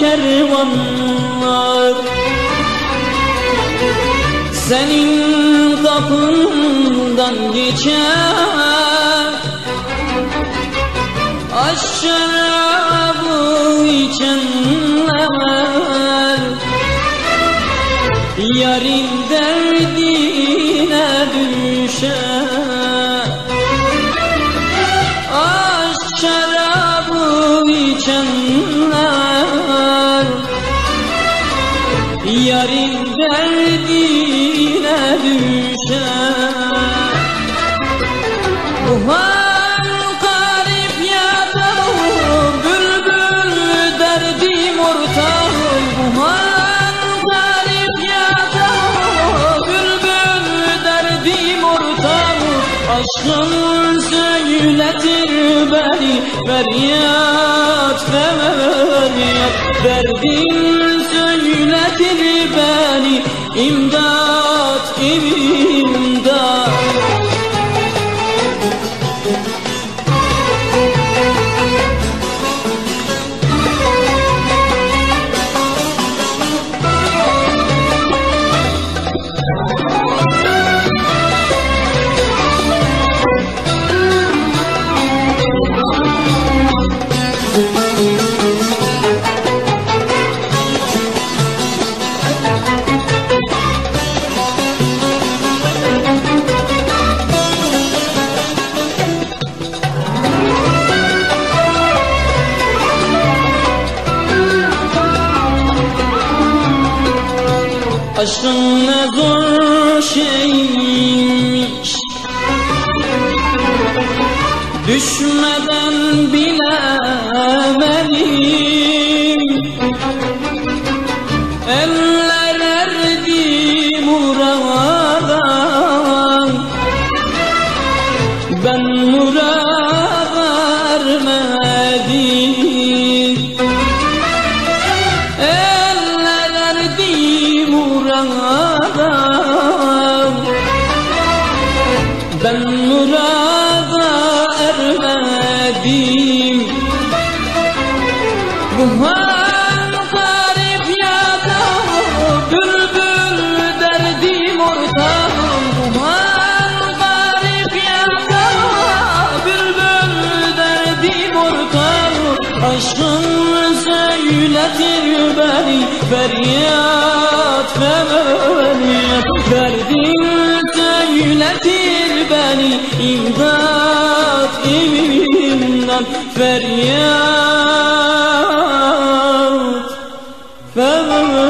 Kervanlar. Senin kapından geçer. Aşk şarabı içenler. Yarın derdine düşer. Aşk şarabı içenler Yarın derdine düşer. Bu hal garip yadım Bülbül derdim ortağım Bu hal garip yadım Bülbül derdim ortağım Aşkın söyletir beni Feryat feryat Derdin söyletir beni imdat Aşkın ne zor şeymiş. Düşmeden bilemedim Eller murada Ben murada ermedim. Bu hal garip yada Bülbül derdim ortağım Bu hal garip yada Bülbül derdim ortağım Aşkın söyletir beni Feryat affemeni Derdin söyletir beni. İmdat evinden feryat. Feryat.